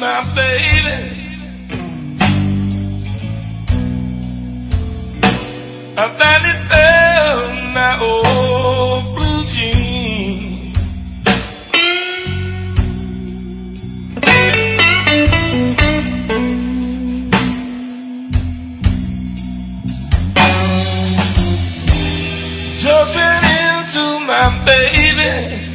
my baby. I found my old blue jean. Jumping into my baby.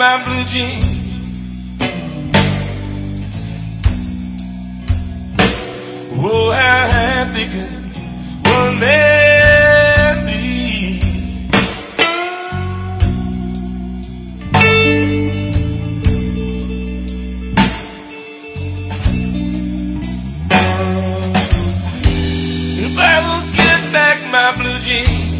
My blue jeans. Oh, how happy could one man be? If I will get back my blue jeans.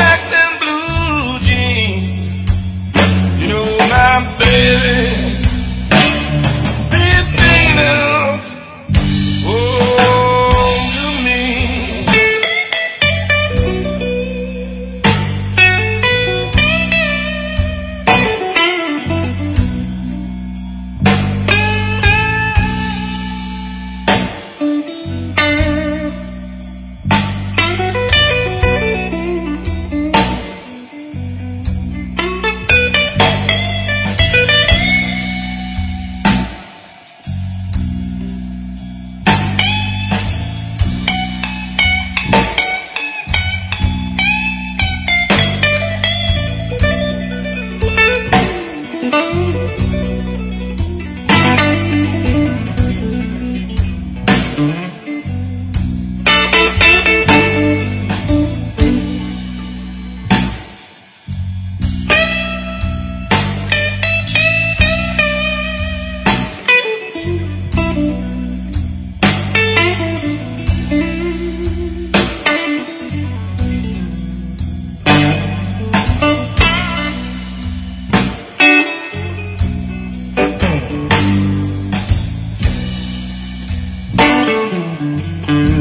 Thank